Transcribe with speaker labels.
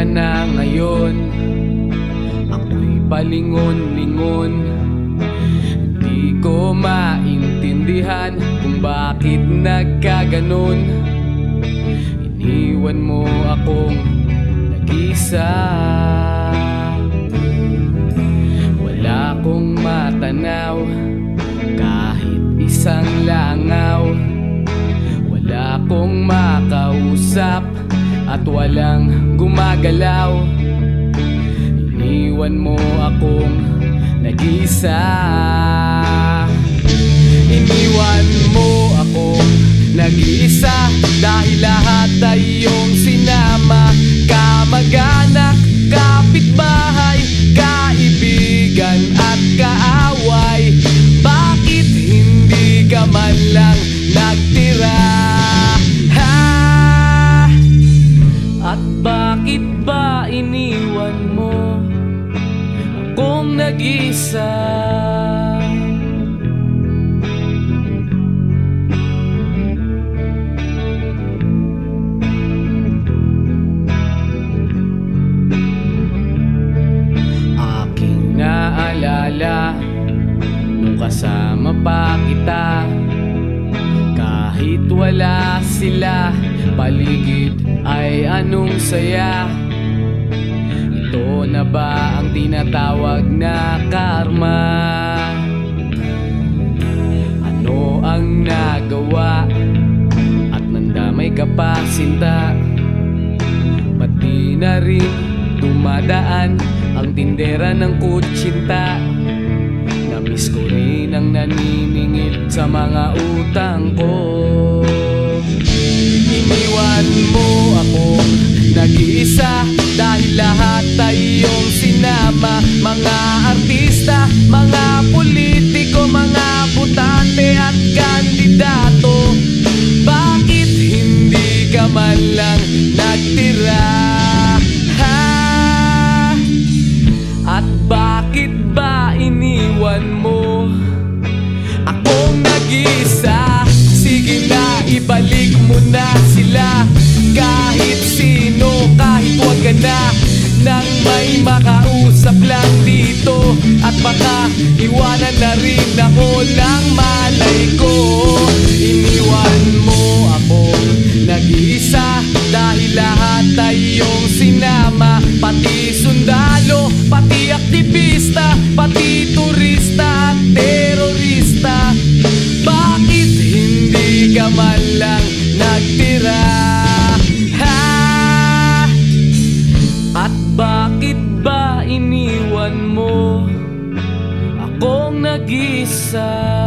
Speaker 1: ka na ngayon. Ako'y palingon-lingon Di ko maintindihan kung bakit nagkaganon. Iniwan mo akong nag-isa. Wala akong matanaw kahit isang langaw. Wala kong makausap at walang gumagalaw. Iniwan mo akong nag-isa. Iniwan mo akong nag-iisa Dahil lahat ay nag-isa? Aking naalala Nung kasama pa kita Kahit wala sila Paligid ay anong saya Na ba ang tinatawag na karma? Ano ang nagawa? At nandamay ka pa sinta Pati na rin dumadaan ang tindera ng kutsinta Namiss ko rin ang naniningil sa mga utang ko Iniwan mo ako nag-iisa Dahil lahat ay iyong sinama. Mga artista, mga politiko, mga butante at kandidato may makausap lang dito At baka iwanan na rin ako ng malay ko mo akong nag-isa?